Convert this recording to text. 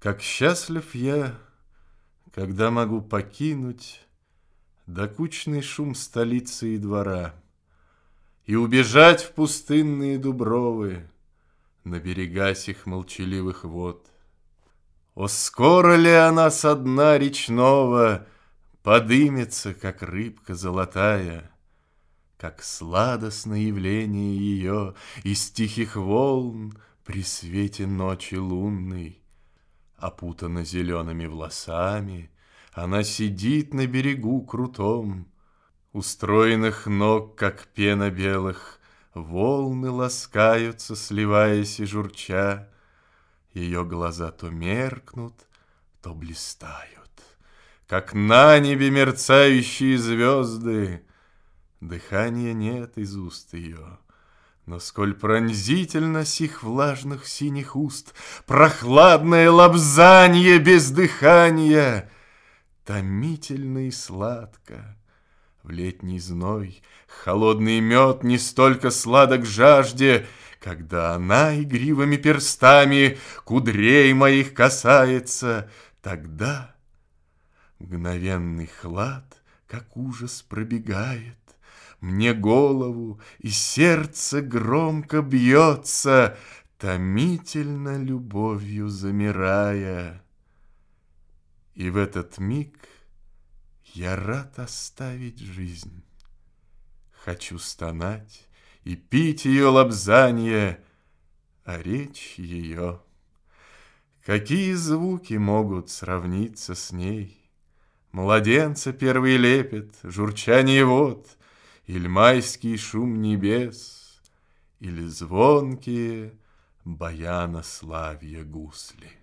Как счастлив я, когда могу покинуть Докучный шум столицы и двора И убежать в пустынные дубровы На берега сих молчаливых вод. О, скоро ли она со дна речного Подымется, как рыбка золотая, Как сладостно явление ее Из тихих волн при свете ночи лунной, Опутана зелеными волосами, Она сидит на берегу крутом, Устроенных ног, как пена белых, Волны ласкаются, сливаясь и журча, Ее глаза то меркнут, то блистают, Как на небе мерцающие звезды. Дыхания нет из уст ее — но сколь пронзительно сих влажных синих уст Прохладное лобзанье без дыхания, Томительно и сладко в летний зной Холодный мед не столько сладок жажде, Когда она игривыми перстами Кудрей моих касается, Тогда мгновенный хлад, как ужас, пробегает, мне голову, и сердце громко бьется, Томительно любовью замирая. И в этот миг я рад оставить жизнь. Хочу стонать и пить ее лобзанье, А речь ее. Какие звуки могут сравниться с ней? Младенца первый лепет, журчание вод — или майский шум небес, Или звонкие баяна славья гусли.